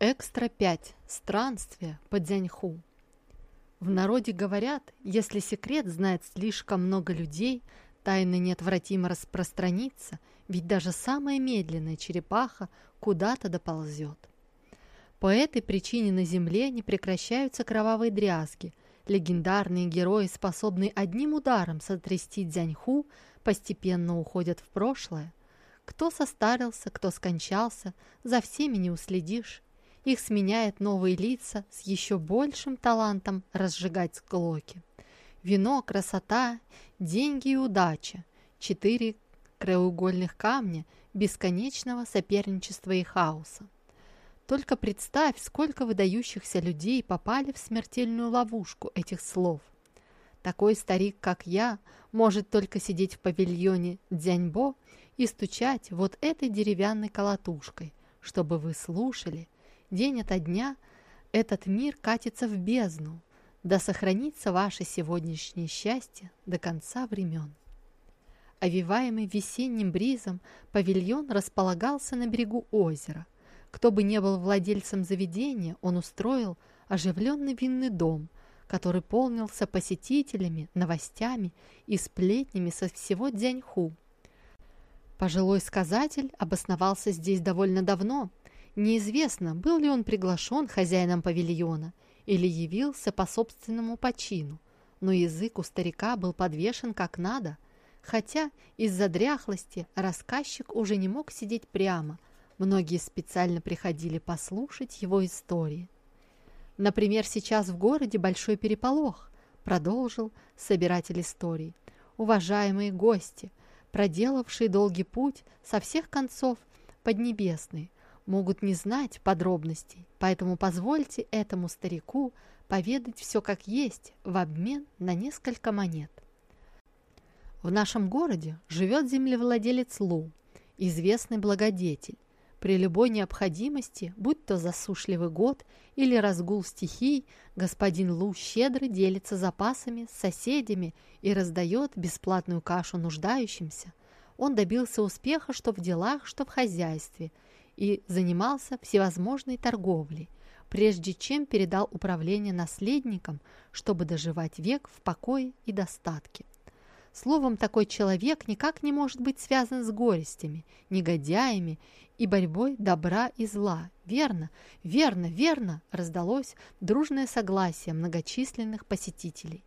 Экстра 5. Странствие по Дзяньху. В народе говорят, если секрет знает слишком много людей, тайна неотвратимо распространится, ведь даже самая медленная черепаха куда-то доползет. По этой причине на земле не прекращаются кровавые дрязги. Легендарные герои, способные одним ударом сотрясти Дзяньху, постепенно уходят в прошлое. Кто состарился, кто скончался, за всеми не уследишь. Их сменяют новые лица с еще большим талантом разжигать склоки. Вино, красота, деньги и удача. Четыре краеугольных камня бесконечного соперничества и хаоса. Только представь, сколько выдающихся людей попали в смертельную ловушку этих слов. Такой старик, как я, может только сидеть в павильоне Дзяньбо и стучать вот этой деревянной колотушкой, чтобы вы слушали, День ото дня этот мир катится в бездну, да сохранится ваше сегодняшнее счастье до конца времен. Овиваемый весенним бризом, павильон располагался на берегу озера. Кто бы не был владельцем заведения, он устроил оживленный винный дом, который полнился посетителями, новостями и сплетнями со всего Дзяньху. Пожилой сказатель обосновался здесь довольно давно – Неизвестно, был ли он приглашен хозяином павильона или явился по собственному почину, но язык у старика был подвешен как надо, хотя из-за дряхлости рассказчик уже не мог сидеть прямо, многие специально приходили послушать его истории. Например, сейчас в городе большой переполох, продолжил собиратель историй. Уважаемые гости, проделавшие долгий путь со всех концов Поднебесной, могут не знать подробностей, поэтому позвольте этому старику поведать все как есть в обмен на несколько монет. В нашем городе живет землевладелец Лу, известный благодетель. При любой необходимости, будь то засушливый год или разгул стихий, господин Лу щедро делится запасами с соседями и раздает бесплатную кашу нуждающимся. Он добился успеха что в делах, что в хозяйстве – и занимался всевозможной торговлей, прежде чем передал управление наследникам, чтобы доживать век в покое и достатке. Словом, такой человек никак не может быть связан с горестями, негодяями и борьбой добра и зла. Верно, верно, верно, раздалось дружное согласие многочисленных посетителей.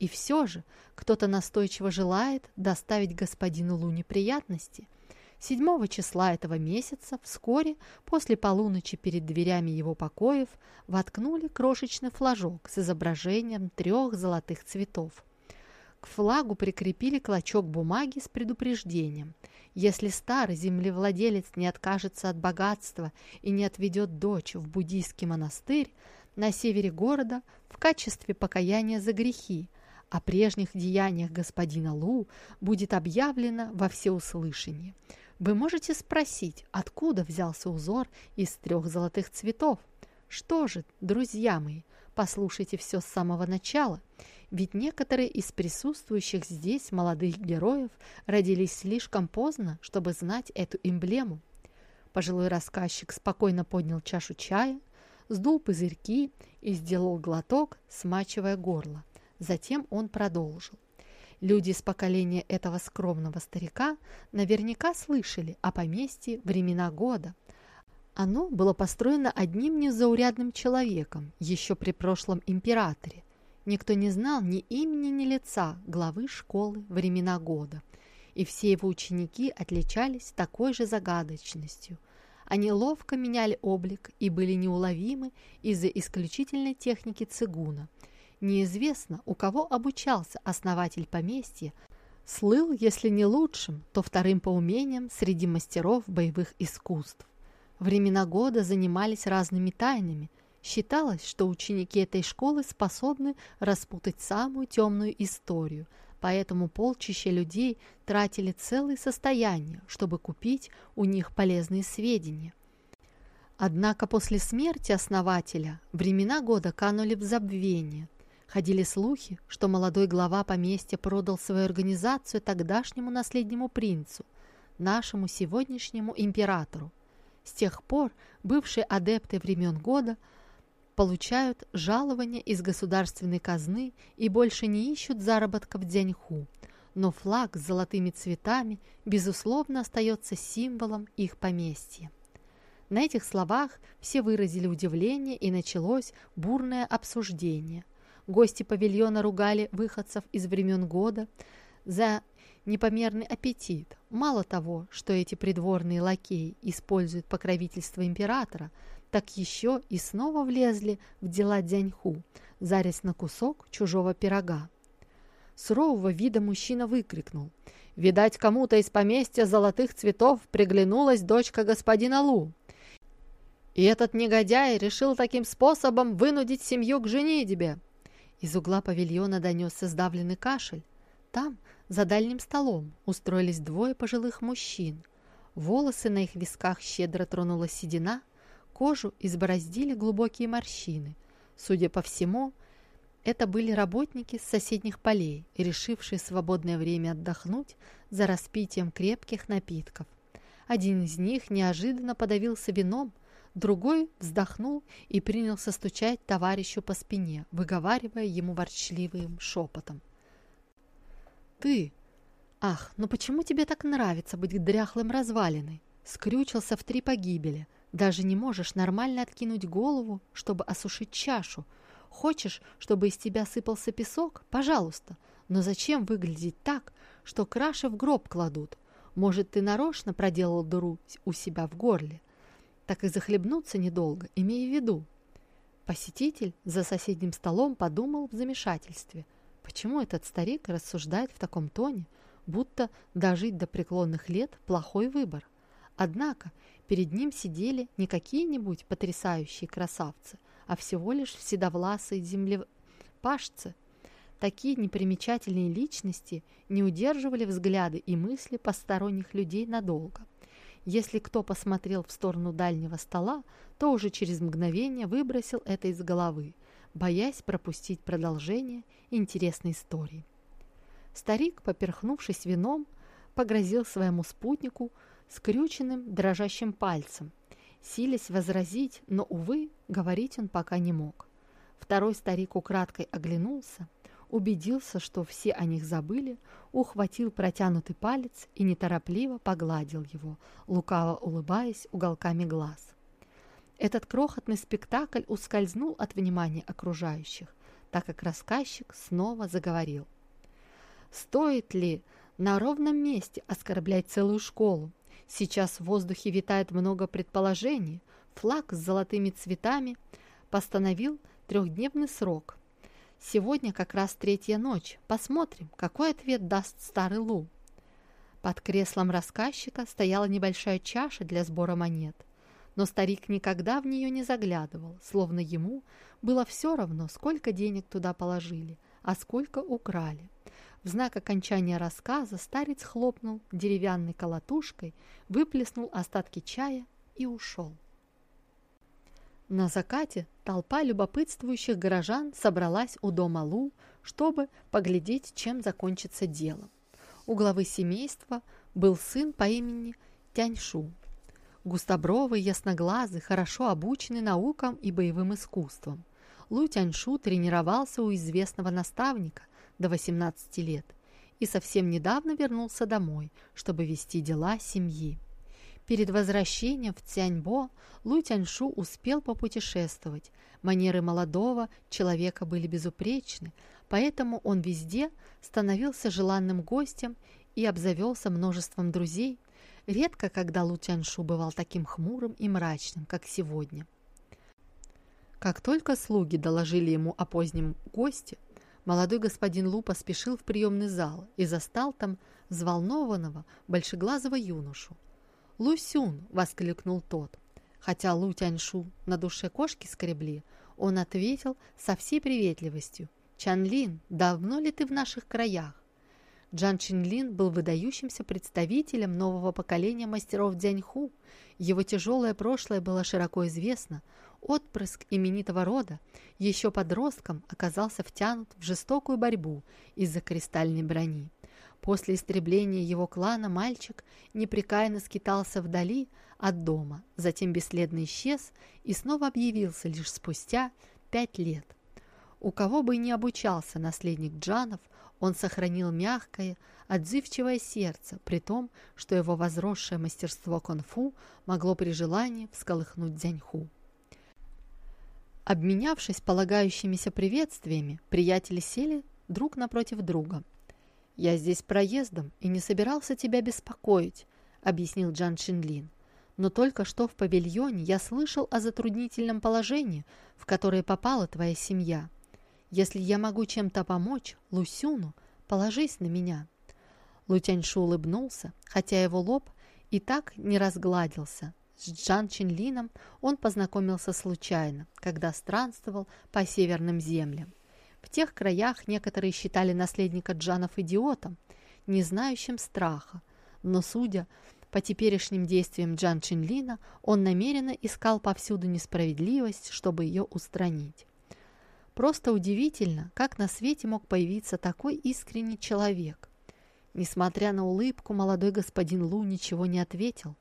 И все же кто-то настойчиво желает доставить господину Лу неприятности – 7 числа этого месяца, вскоре после полуночи перед дверями его покоев, воткнули крошечный флажок с изображением трех золотых цветов. К флагу прикрепили клочок бумаги с предупреждением. Если старый землевладелец не откажется от богатства и не отведет дочь в буддийский монастырь на севере города в качестве покаяния за грехи, о прежних деяниях господина Лу будет объявлено во всеуслышание – вы можете спросить, откуда взялся узор из трех золотых цветов? Что же, друзья мои, послушайте все с самого начала, ведь некоторые из присутствующих здесь молодых героев родились слишком поздно, чтобы знать эту эмблему. Пожилой рассказчик спокойно поднял чашу чая, сдул пузырьки и сделал глоток, смачивая горло. Затем он продолжил. Люди из поколения этого скромного старика наверняка слышали о поместье времена года. Оно было построено одним незаурядным человеком еще при прошлом императоре. Никто не знал ни имени, ни лица главы школы времена года, и все его ученики отличались такой же загадочностью. Они ловко меняли облик и были неуловимы из-за исключительной техники цигуна – Неизвестно, у кого обучался основатель поместья, слыл, если не лучшим, то вторым по умениям среди мастеров боевых искусств. Времена года занимались разными тайнами. Считалось, что ученики этой школы способны распутать самую темную историю, поэтому полчища людей тратили целые состояния, чтобы купить у них полезные сведения. Однако после смерти основателя времена года канули в забвение – Ходили слухи, что молодой глава поместья продал свою организацию тогдашнему наследнему принцу, нашему сегодняшнему императору. С тех пор бывшие адепты времен года получают жалования из государственной казны и больше не ищут заработка в Дзяньху, но флаг с золотыми цветами, безусловно, остается символом их поместья. На этих словах все выразили удивление, и началось бурное обсуждение. Гости павильона ругали выходцев из времен года за непомерный аппетит. Мало того, что эти придворные лакеи используют покровительство императора, так еще и снова влезли в дела Дзяньху, зарясь на кусок чужого пирога. Сурового вида мужчина выкрикнул. «Видать, кому-то из поместья золотых цветов приглянулась дочка господина Лу. И этот негодяй решил таким способом вынудить семью к женитьбе». Из угла павильона донесся сдавленный кашель. Там, за дальним столом, устроились двое пожилых мужчин. Волосы на их висках щедро тронула седина, кожу избороздили глубокие морщины. Судя по всему, это были работники с соседних полей, решившие свободное время отдохнуть за распитием крепких напитков. Один из них неожиданно подавился вином, другой вздохнул и принялся стучать товарищу по спине, выговаривая ему ворчливым шепотом. «Ты! Ах, ну почему тебе так нравится быть дряхлым развалиной? Скрючился в три погибели, даже не можешь нормально откинуть голову, чтобы осушить чашу, Хочешь, чтобы из тебя сыпался песок? Пожалуйста. Но зачем выглядеть так, что краши в гроб кладут? Может, ты нарочно проделал дыру у себя в горле? Так и захлебнуться недолго, имея в виду. Посетитель за соседним столом подумал в замешательстве. Почему этот старик рассуждает в таком тоне, будто дожить до преклонных лет – плохой выбор? Однако перед ним сидели не какие-нибудь потрясающие красавцы – а всего лишь седовласые землепашцы. Такие непримечательные личности не удерживали взгляды и мысли посторонних людей надолго. Если кто посмотрел в сторону дальнего стола, то уже через мгновение выбросил это из головы, боясь пропустить продолжение интересной истории. Старик, поперхнувшись вином, погрозил своему спутнику скрюченным дрожащим пальцем – силясь возразить, но, увы, говорить он пока не мог. Второй старик украдкой оглянулся, убедился, что все о них забыли, ухватил протянутый палец и неторопливо погладил его, лукаво улыбаясь уголками глаз. Этот крохотный спектакль ускользнул от внимания окружающих, так как рассказчик снова заговорил. «Стоит ли на ровном месте оскорблять целую школу? Сейчас в воздухе витает много предположений. Флаг с золотыми цветами постановил трехдневный срок. Сегодня как раз третья ночь. Посмотрим, какой ответ даст старый Лу. Под креслом рассказчика стояла небольшая чаша для сбора монет. Но старик никогда в нее не заглядывал, словно ему было все равно, сколько денег туда положили, а сколько украли. В знак окончания рассказа старец хлопнул деревянной колотушкой, выплеснул остатки чая и ушел. На закате толпа любопытствующих горожан собралась у дома Лу, чтобы поглядеть, чем закончится дело. У главы семейства был сын по имени Тяньшу. Густобровый, ясноглазый, хорошо обученный наукам и боевым искусствам. Лу Тяньшу тренировался у известного наставника, до 18 лет и совсем недавно вернулся домой, чтобы вести дела семьи. Перед возвращением в Цяньбо Лу Тяньшу успел попутешествовать. Манеры молодого человека были безупречны, поэтому он везде становился желанным гостем и обзавелся множеством друзей. Редко, когда Лу Тяньшу бывал таким хмурым и мрачным, как сегодня. Как только слуги доложили ему о позднем госте, Молодой господин Лу поспешил в приемный зал и застал там взволнованного, большеглазого юношу. «Лусюн!» — воскликнул тот. Хотя Лу Тяньшу на душе кошки скребли, он ответил со всей приветливостью. «Чанлин, давно ли ты в наших краях?» Джан Чинлин был выдающимся представителем нового поколения мастеров Дзяньху. Его тяжелое прошлое было широко известно. Отпрыск именитого рода еще подростком оказался втянут в жестокую борьбу из-за кристальной брони. После истребления его клана мальчик непрекаянно скитался вдали от дома, затем бесследно исчез и снова объявился лишь спустя пять лет. У кого бы ни обучался наследник Джанов, он сохранил мягкое, отзывчивое сердце, при том, что его возросшее мастерство кунг-фу могло при желании всколыхнуть Дзяньху. Обменявшись полагающимися приветствиями, приятели сели друг напротив друга. «Я здесь проездом и не собирался тебя беспокоить», — объяснил Джан Шинлин. «Но только что в павильоне я слышал о затруднительном положении, в которое попала твоя семья. Если я могу чем-то помочь Лусюну, положись на меня». Лутяньшу улыбнулся, хотя его лоб и так не разгладился, с Джан Чинлином он познакомился случайно, когда странствовал по северным землям. В тех краях некоторые считали наследника Джанов идиотом, не знающим страха, но, судя по теперешним действиям Джан Чинлина, он намеренно искал повсюду несправедливость, чтобы ее устранить. Просто удивительно, как на свете мог появиться такой искренний человек. Несмотря на улыбку, молодой господин Лу ничего не ответил.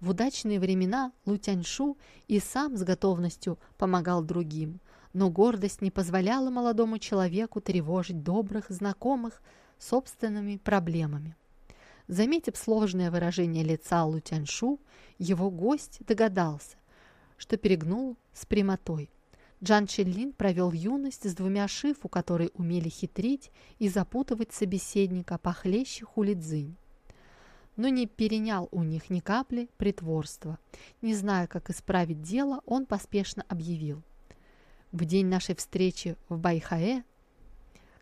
В удачные времена Лу Тяньшу и сам с готовностью помогал другим, но гордость не позволяла молодому человеку тревожить добрых знакомых собственными проблемами. Заметив сложное выражение лица Лу Тяньшу, его гость догадался, что перегнул с прямотой. Джан Челлин провел юность с двумя шифу, которые умели хитрить и запутывать собеседника похлеще хулидзынь но не перенял у них ни капли притворства. Не зная, как исправить дело, он поспешно объявил. В день нашей встречи в Байхае,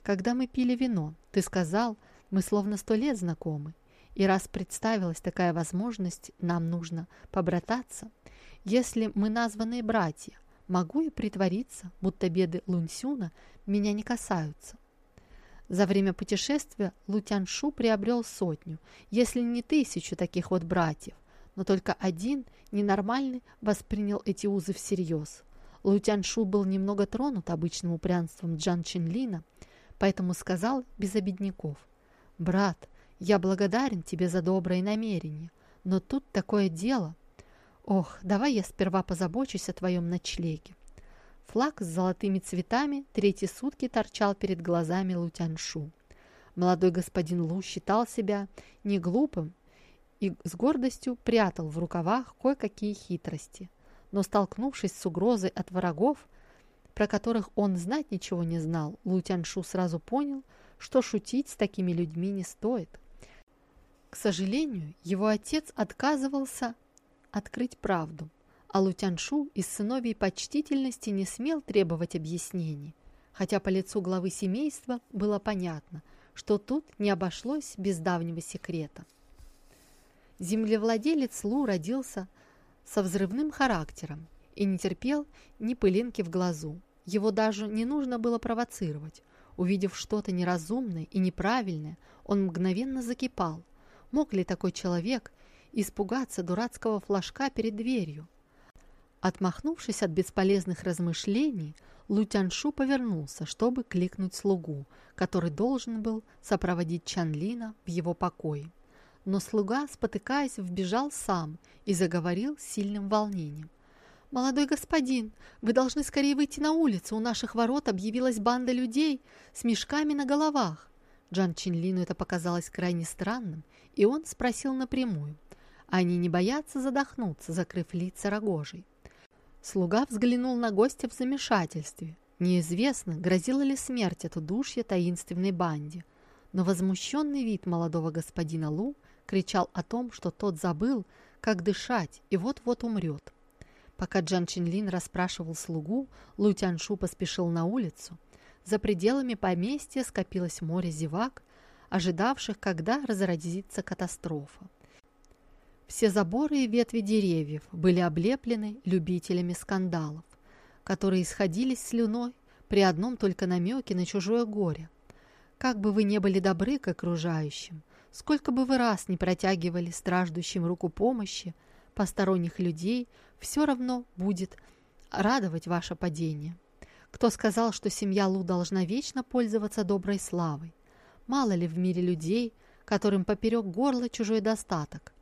когда мы пили вино, ты сказал, мы словно сто лет знакомы. И раз представилась такая возможность, нам нужно побрататься. Если мы названные братья, могу я притвориться, будто беды Лунсюна меня не касаются. За время путешествия Лутяншу приобрел сотню, если не тысячу таких вот братьев, но только один ненормальный воспринял эти узы всерьез. Лутяншу был немного тронут обычным упрямством Джан Чинлина, поэтому сказал без обедняков. «Брат, я благодарен тебе за доброе намерение, но тут такое дело. Ох, давай я сперва позабочусь о твоем ночлеге. Флаг с золотыми цветами третьи сутки торчал перед глазами Лутяншу. Молодой господин Лу считал себя не глупым и с гордостью прятал в рукавах кое-какие хитрости. Но столкнувшись с угрозой от врагов, про которых он знать ничего не знал, Лутяншу сразу понял, что шутить с такими людьми не стоит. К сожалению, его отец отказывался открыть правду – а Лутяншу из сыновей почтительности не смел требовать объяснений, хотя по лицу главы семейства было понятно, что тут не обошлось без давнего секрета. Землевладелец Лу родился со взрывным характером и не терпел ни пылинки в глазу. Его даже не нужно было провоцировать. Увидев что-то неразумное и неправильное, он мгновенно закипал. Мог ли такой человек испугаться дурацкого флажка перед дверью? Отмахнувшись от бесполезных размышлений, Лутяншу повернулся, чтобы кликнуть слугу, который должен был сопроводить Чанлина в его покое. Но слуга, спотыкаясь, вбежал сам и заговорил с сильным волнением. «Молодой господин, вы должны скорее выйти на улицу. У наших ворот объявилась банда людей с мешками на головах». Джан Чинлину это показалось крайне странным, и он спросил напрямую. Они не боятся задохнуться, закрыв лица рогожей. Слуга взглянул на гостя в замешательстве. Неизвестно, грозила ли смерть от удушья таинственной банде, но возмущенный вид молодого господина Лу кричал о том, что тот забыл, как дышать и вот-вот умрет. Пока Джан Чинлин расспрашивал слугу, Лу Тяньшу поспешил на улицу. За пределами поместья скопилось море зевак, ожидавших, когда разразится катастрофа. Все заборы и ветви деревьев были облеплены любителями скандалов, которые исходились слюной при одном только намеке на чужое горе. Как бы вы не были добры к окружающим, сколько бы вы раз не протягивали страждущим руку помощи, посторонних людей все равно будет радовать ваше падение. Кто сказал, что семья Лу должна вечно пользоваться доброй славой? Мало ли в мире людей, которым поперек горла чужой достаток.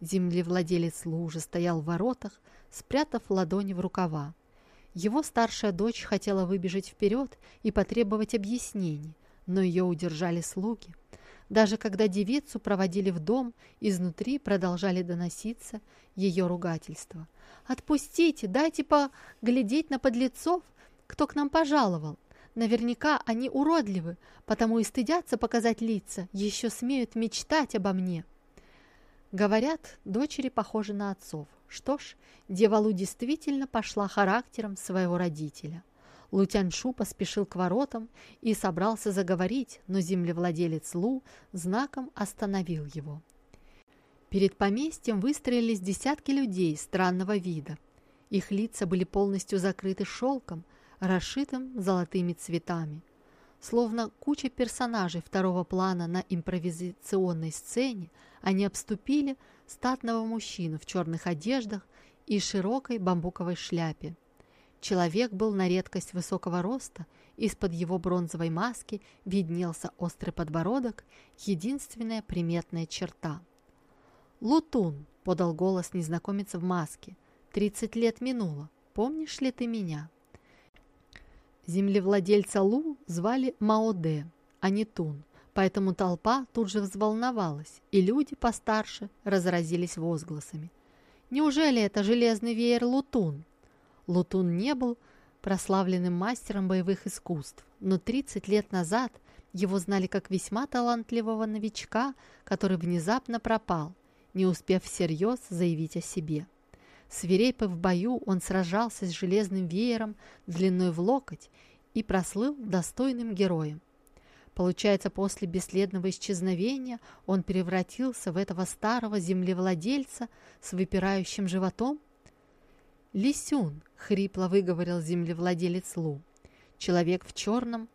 Землевладелец Лу уже стоял в воротах, спрятав ладони в рукава. Его старшая дочь хотела выбежать вперед и потребовать объяснений, но ее удержали слуги. Даже когда девицу проводили в дом, изнутри продолжали доноситься ее ругательства. «Отпустите, дайте поглядеть на подлецов, кто к нам пожаловал. Наверняка они уродливы, потому и стыдятся показать лица, еще смеют мечтать обо мне». Говорят, дочери похожи на отцов. Что ж, Девалу действительно пошла характером своего родителя. Лутяньшу поспешил к воротам и собрался заговорить, но землевладелец Лу знаком остановил его. Перед поместьем выстроились десятки людей странного вида. Их лица были полностью закрыты шелком, расшитым золотыми цветами. Словно куча персонажей второго плана на импровизационной сцене, они обступили статного мужчину в черных одеждах и широкой бамбуковой шляпе. Человек был на редкость высокого роста, из-под его бронзовой маски виднелся острый подбородок, единственная приметная черта. «Лутун!» — подал голос незнакомец в маске. «Тридцать лет минуло. Помнишь ли ты меня?» Землевладельца Лу звали Маоде, а не Тун, поэтому толпа тут же взволновалась, и люди постарше разразились возгласами. Неужели это железный веер Лутун? Лутун не был прославленным мастером боевых искусств, но 30 лет назад его знали как весьма талантливого новичка, который внезапно пропал, не успев всерьез заявить о себе. Свирепый в бою, он сражался с железным веером длиной в локоть и прослыл достойным героем. Получается, после бесследного исчезновения он превратился в этого старого землевладельца с выпирающим животом? «Лисюн!» — хрипло выговорил землевладелец Лу. Человек в черном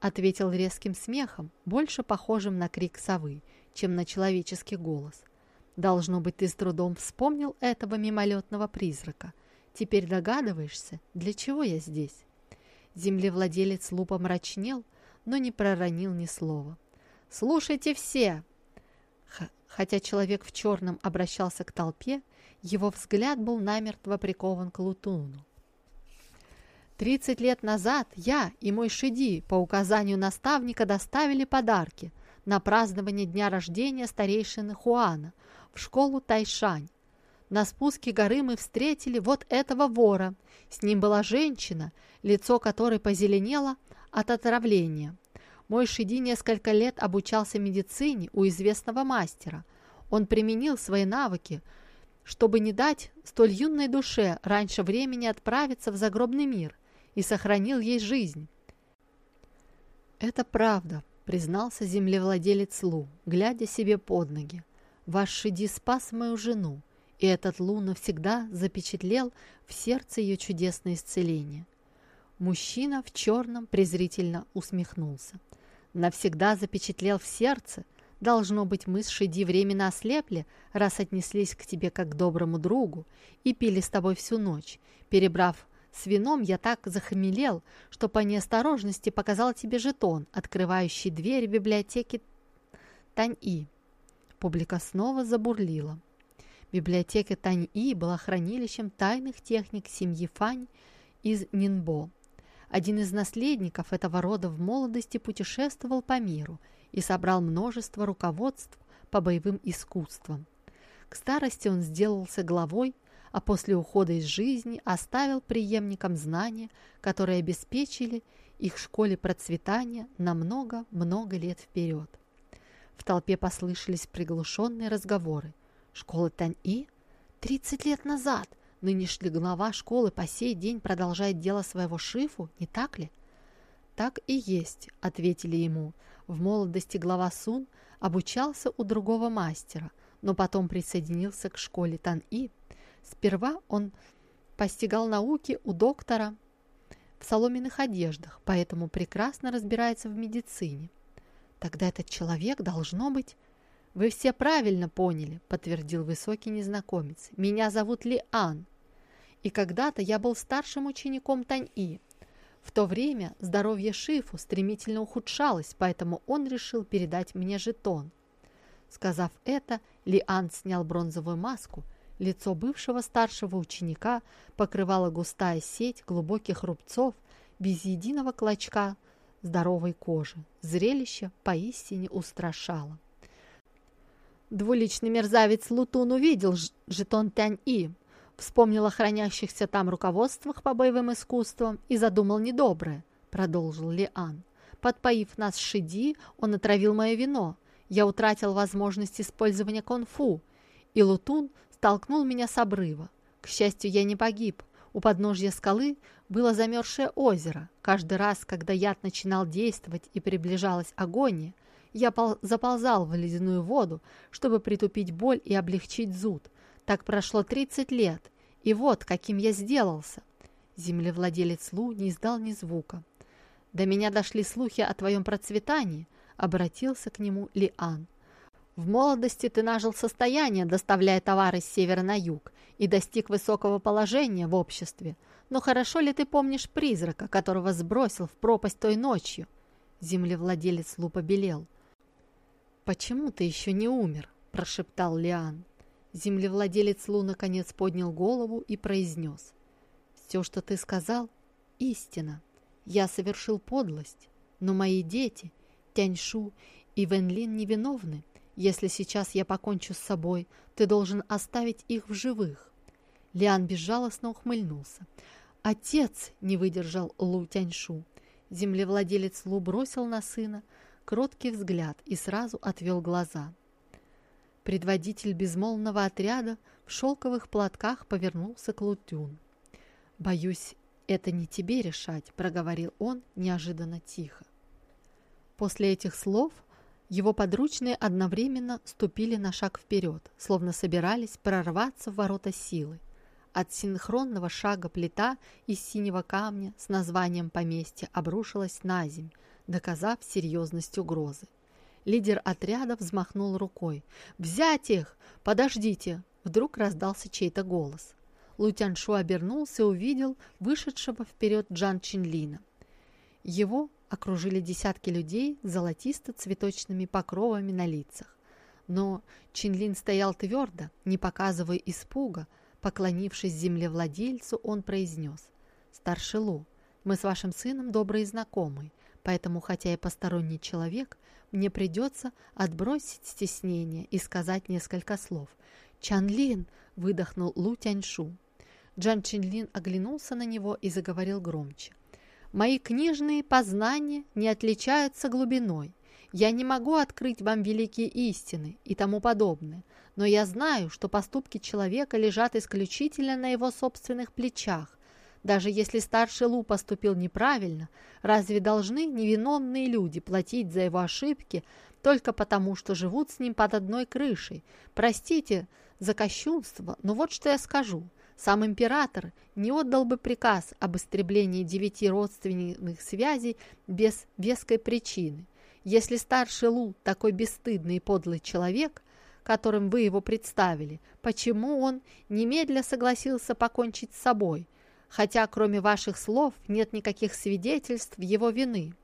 ответил резким смехом, больше похожим на крик совы, чем на человеческий голос. «Должно быть, ты с трудом вспомнил этого мимолетного призрака. Теперь догадываешься, для чего я здесь?» Землевладелец Лу помрачнел, но не проронил ни слова. «Слушайте все!» Хотя человек в черном обращался к толпе, его взгляд был намертво прикован к Лутуну. Тридцать лет назад я и мой Шиди по указанию наставника доставили подарки на празднование дня рождения старейшины Хуана в школу Тайшань. На спуске горы мы встретили вот этого вора. С ним была женщина, лицо которой позеленело от отравления. Мой Шиди несколько лет обучался медицине у известного мастера. Он применил свои навыки, чтобы не дать столь юной душе раньше времени отправиться в загробный мир и сохранил ей жизнь. «Это правда», — признался землевладелец Лу, глядя себе под ноги. «Ваш Шиди спас мою жену, и этот Лу навсегда запечатлел в сердце ее чудесное исцеление». Мужчина в черном презрительно усмехнулся навсегда запечатлел в сердце. Должно быть, мы с Шиди временно ослепли, раз отнеслись к тебе как к доброму другу и пили с тобой всю ночь. Перебрав с вином, я так захмелел, что по неосторожности показал тебе жетон, открывающий дверь библиотеки Тань-И. Публика снова забурлила. Библиотека Тань-И была хранилищем тайных техник семьи Фань из Нинбо. Один из наследников этого рода в молодости путешествовал по миру и собрал множество руководств по боевым искусствам. К старости он сделался главой, а после ухода из жизни оставил преемникам знания, которые обеспечили их школе процветания на много-много лет вперед. В толпе послышались приглушенные разговоры. «Школа Тань-И? Тридцать лет назад! Нынешний глава школы по сей день продолжает дело своего шифу, не так ли? Так и есть, ответили ему. В молодости глава Сун обучался у другого мастера, но потом присоединился к школе Тан-И. Сперва он постигал науки у доктора в соломенных одеждах, поэтому прекрасно разбирается в медицине. Тогда этот человек должно быть... «Вы все правильно поняли», — подтвердил высокий незнакомец. «Меня зовут Ли Ан. И когда-то я был старшим учеником Тань-И. В то время здоровье Шифу стремительно ухудшалось, поэтому он решил передать мне жетон. Сказав это, Лиан снял бронзовую маску. Лицо бывшего старшего ученика покрывала густая сеть глубоких рубцов без единого клочка здоровой кожи. Зрелище поистине устрашало. Двуличный мерзавец Лутун увидел жетон Тянь-И, вспомнил о хранящихся там руководствах по боевым искусствам и задумал недоброе, продолжил Лиан. Подпоив нас Шиди, он отравил мое вино. Я утратил возможность использования конфу, и Лутун столкнул меня с обрыва. К счастью, я не погиб. У подножья скалы было замерзшее озеро. Каждый раз, когда яд начинал действовать и приближалась агония, я заползал в ледяную воду, чтобы притупить боль и облегчить зуд. Так прошло 30 лет, и вот каким я сделался. Землевладелец Лу не издал ни звука. До меня дошли слухи о твоем процветании, обратился к нему Лиан. В молодости ты нажил состояние, доставляя товары с севера на юг, и достиг высокого положения в обществе. Но хорошо ли ты помнишь призрака, которого сбросил в пропасть той ночью? Землевладелец Лу побелел. «Почему ты еще не умер?» – прошептал Лиан. Землевладелец Лу наконец поднял голову и произнес. «Все, что ты сказал, истина. Я совершил подлость, но мои дети, Тяньшу и Венлин невиновны. Если сейчас я покончу с собой, ты должен оставить их в живых». Лиан безжалостно ухмыльнулся. «Отец!» — не выдержал Лу Тяньшу. Землевладелец Лу бросил на сына кроткий взгляд и сразу отвел глаза. Предводитель безмолвного отряда в шелковых платках повернулся к Лутюн. «Боюсь, это не тебе решать», — проговорил он неожиданно тихо. После этих слов его подручные одновременно ступили на шаг вперед, словно собирались прорваться в ворота силы. От синхронного шага плита из синего камня с названием поместья обрушилась на земь, доказав серьезность угрозы. Лидер отряда взмахнул рукой. «Взять их! Подождите!» Вдруг раздался чей-то голос. Лутяншу обернулся и увидел вышедшего вперед Джан Чинлина. Его окружили десятки людей с золотисто-цветочными покровами на лицах. Но Чинлин стоял твердо, не показывая испуга. Поклонившись землевладельцу, он произнес. «Старший Лу, мы с вашим сыном добрые знакомые, поэтому, хотя я посторонний человек, мне придется отбросить стеснение и сказать несколько слов. «Чанлин!» – выдохнул Лу Тяньшу. Джан Чинлин оглянулся на него и заговорил громче. «Мои книжные познания не отличаются глубиной. Я не могу открыть вам великие истины и тому подобное, но я знаю, что поступки человека лежат исключительно на его собственных плечах, даже если старший Лу поступил неправильно, разве должны невиновные люди платить за его ошибки только потому, что живут с ним под одной крышей? Простите за кощунство, но вот что я скажу. Сам император не отдал бы приказ об истреблении девяти родственных связей без веской причины. Если старший Лу такой бесстыдный и подлый человек, которым вы его представили, почему он немедля согласился покончить с собой – хотя кроме ваших слов нет никаких свидетельств его вины».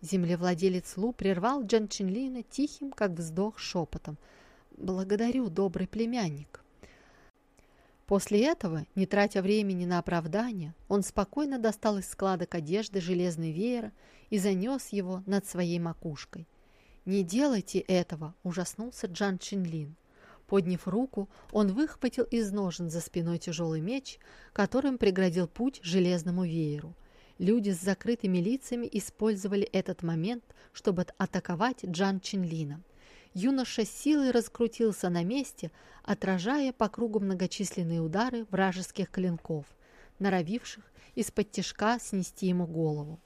Землевладелец Лу прервал Джан Чинлина тихим, как вздох, шепотом. «Благодарю, добрый племянник». После этого, не тратя времени на оправдание, он спокойно достал из складок одежды железный веер и занес его над своей макушкой. «Не делайте этого!» – ужаснулся Джан Чинлин. Подняв руку, он выхватил из ножен за спиной тяжелый меч, которым преградил путь железному вееру. Люди с закрытыми лицами использовали этот момент, чтобы атаковать Джан Чинлина. Юноша силой раскрутился на месте, отражая по кругу многочисленные удары вражеских клинков, норовивших из-под тяжка снести ему голову.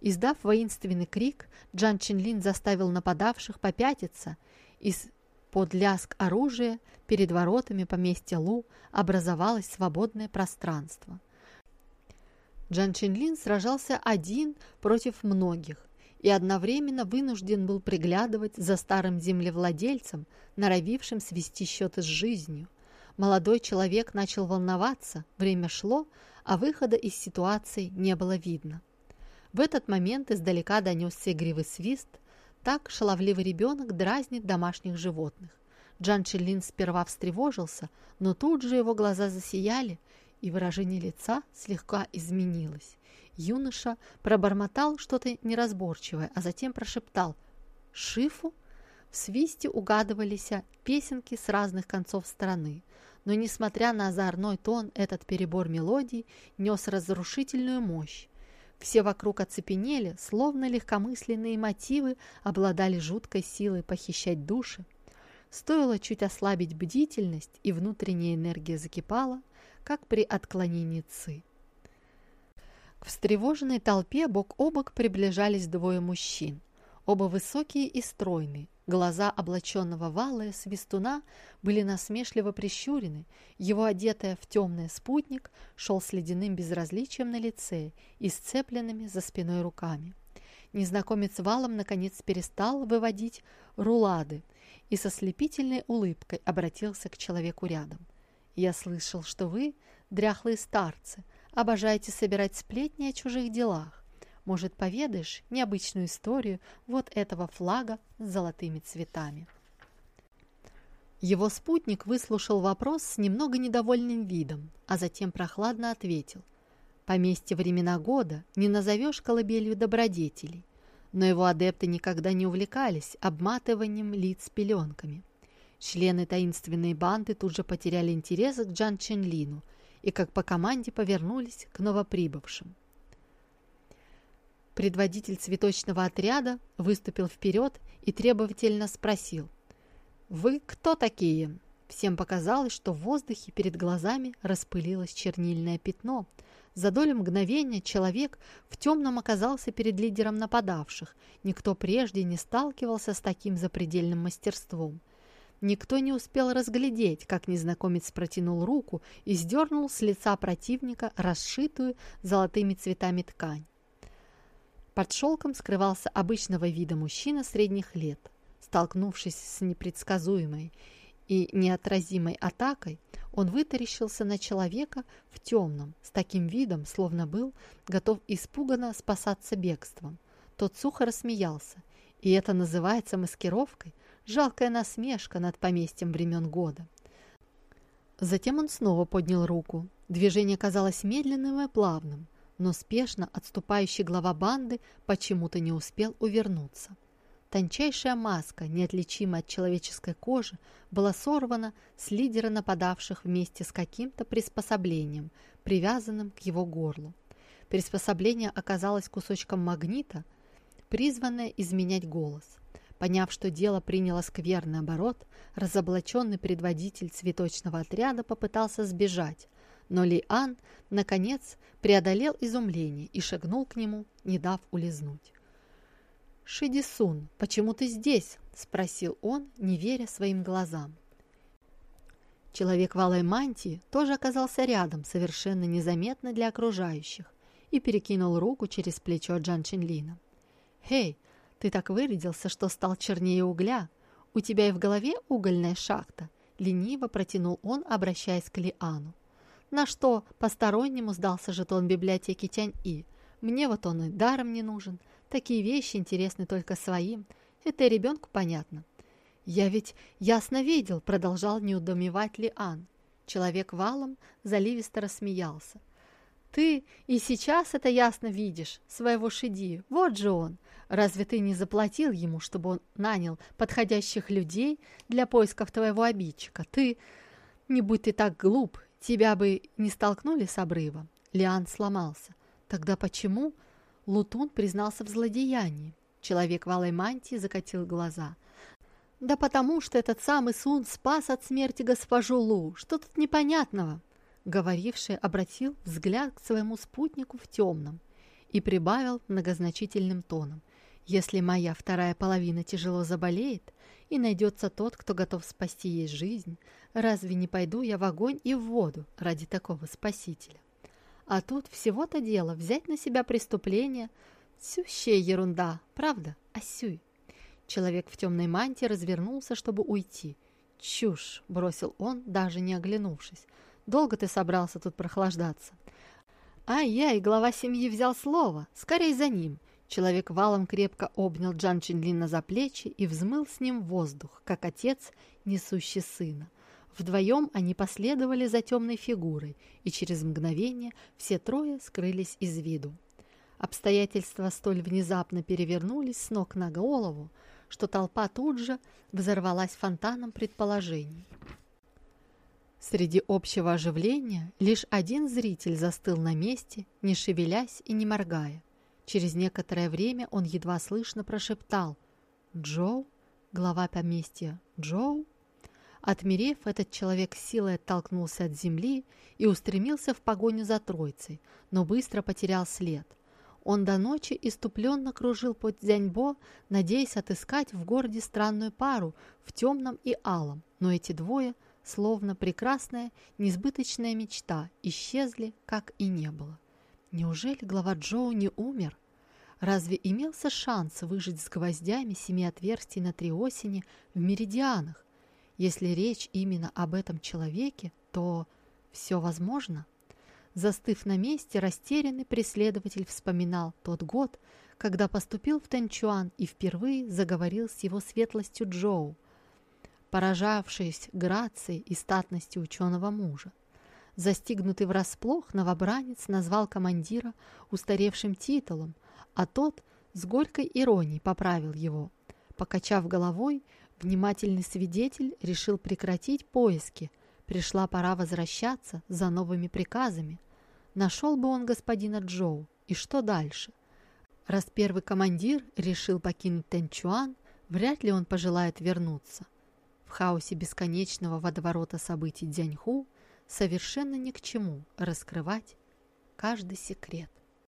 Издав воинственный крик, Джан Чинлин заставил нападавших попятиться и под ляск оружия перед воротами поместья Лу образовалось свободное пространство. Джан Чинлин сражался один против многих и одновременно вынужден был приглядывать за старым землевладельцем, норовившим свести счеты с жизнью. Молодой человек начал волноваться, время шло, а выхода из ситуации не было видно. В этот момент издалека донесся игривый свист, так шаловливый ребенок дразнит домашних животных. Джан Челлин сперва встревожился, но тут же его глаза засияли, и выражение лица слегка изменилось. Юноша пробормотал что-то неразборчивое, а затем прошептал «Шифу?». В свисте угадывались песенки с разных концов страны, но, несмотря на озорной тон, этот перебор мелодий нес разрушительную мощь. Все вокруг оцепенели, словно легкомысленные мотивы обладали жуткой силой похищать души. Стоило чуть ослабить бдительность, и внутренняя энергия закипала, как при отклонении ци. К встревоженной толпе бок о бок приближались двое мужчин. Оба высокие и стройные, глаза облаченного валая свистуна были насмешливо прищурены, его одетая в темный спутник шел с ледяным безразличием на лице и сцепленными за спиной руками. Незнакомец валом наконец перестал выводить рулады и со слепительной улыбкой обратился к человеку рядом. «Я слышал, что вы, дряхлые старцы, обожаете собирать сплетни о чужих делах. Может, поведаешь необычную историю вот этого флага с золотыми цветами?» Его спутник выслушал вопрос с немного недовольным видом, а затем прохладно ответил. «Поместье времена года не назовешь колыбелью добродетелей, но его адепты никогда не увлекались обматыванием лиц пеленками. Члены таинственной банды тут же потеряли интерес к Джан Ченлину – и как по команде повернулись к новоприбывшим. Предводитель цветочного отряда выступил вперед и требовательно спросил. «Вы кто такие?» Всем показалось, что в воздухе перед глазами распылилось чернильное пятно. За долю мгновения человек в темном оказался перед лидером нападавших. Никто прежде не сталкивался с таким запредельным мастерством. Никто не успел разглядеть, как незнакомец протянул руку и сдернул с лица противника расшитую золотыми цветами ткань. Под шелком скрывался обычного вида мужчина средних лет. Столкнувшись с непредсказуемой и неотразимой атакой, он вытаращился на человека в темном, с таким видом, словно был готов испуганно спасаться бегством. Тот сухо рассмеялся. И это называется маскировкой? Жалкая насмешка над поместьем времен года. Затем он снова поднял руку. Движение казалось медленным и плавным, но спешно отступающий глава банды почему-то не успел увернуться. Тончайшая маска, неотличимая от человеческой кожи, была сорвана с лидера нападавших вместе с каким-то приспособлением, привязанным к его горлу. Приспособление оказалось кусочком магнита, призванное изменять голос. Поняв, что дело приняло скверный оборот, разоблаченный предводитель цветочного отряда попытался сбежать, но Ли-Ан, наконец, преодолел изумление и шагнул к нему, не дав улизнуть. «Шидисун, почему ты здесь?» – спросил он, не веря своим глазам. Человек в алой мантии тоже оказался рядом, совершенно незаметно для окружающих, и перекинул руку через плечо Джан Чинлина. «Хей, ты так вырядился, что стал чернее угля. У тебя и в голове угольная шахта», — лениво протянул он, обращаясь к Лиану. На что постороннему сдался жетон библиотеки Тянь-И. Мне вот он и даром не нужен. Такие вещи интересны только своим. Это и ребенку понятно. «Я ведь ясно видел», — продолжал неудомевать Лиан. Человек валом заливисто рассмеялся. «Ты и сейчас это ясно видишь, своего Шиди. Вот же он. Разве ты не заплатил ему, чтобы он нанял подходящих людей для поисков твоего обидчика? Ты, не будь ты так глуп, тебя бы не столкнули с обрыва. Лиан сломался. Тогда почему? Лутун признался в злодеянии. Человек в алой мантии закатил глаза. Да потому что этот самый Сун спас от смерти госпожу Лу. Что тут непонятного? Говоривший обратил взгляд к своему спутнику в темном и прибавил многозначительным тоном. Если моя вторая половина тяжело заболеет, и найдется тот, кто готов спасти ей жизнь, разве не пойду я в огонь и в воду ради такого спасителя? А тут всего-то дело взять на себя преступление. Сющая ерунда, правда, Асюй? Человек в темной мантии развернулся, чтобы уйти. «Чушь!» – бросил он, даже не оглянувшись. «Долго ты собрался тут прохлаждаться?» «Ай-яй, глава семьи взял слово! Скорей за ним!» Человек валом крепко обнял Джан Чинлина за плечи и взмыл с ним воздух, как отец, несущий сына. Вдвоем они последовали за темной фигурой, и через мгновение все трое скрылись из виду. Обстоятельства столь внезапно перевернулись с ног на голову, что толпа тут же взорвалась фонтаном предположений. Среди общего оживления лишь один зритель застыл на месте, не шевелясь и не моргая. Через некоторое время он едва слышно прошептал «Джоу? Глава поместья Джоу?» Отмерев, этот человек силой оттолкнулся от земли и устремился в погоню за троицей, но быстро потерял след. Он до ночи иступленно кружил по Дзяньбо, надеясь отыскать в городе странную пару в темном и алом, но эти двое, словно прекрасная, несбыточная мечта, исчезли, как и не было. Неужели глава Джоу не умер? Разве имелся шанс выжить с гвоздями семи отверстий на три осени в меридианах? Если речь именно об этом человеке, то все возможно. Застыв на месте, растерянный преследователь вспоминал тот год, когда поступил в Тэнчуан и впервые заговорил с его светлостью Джоу, поражавшись грацией и статностью ученого мужа. Застигнутый врасплох, новобранец назвал командира устаревшим титулом, а тот с горькой иронией поправил его. Покачав головой, Внимательный свидетель решил прекратить поиски. Пришла пора возвращаться за новыми приказами. Нашел бы он господина Джоу. И что дальше? Раз первый командир решил покинуть Тэнчуан, вряд ли он пожелает вернуться. В хаосе бесконечного водоворота событий Дзяньху совершенно ни к чему раскрывать каждый секрет.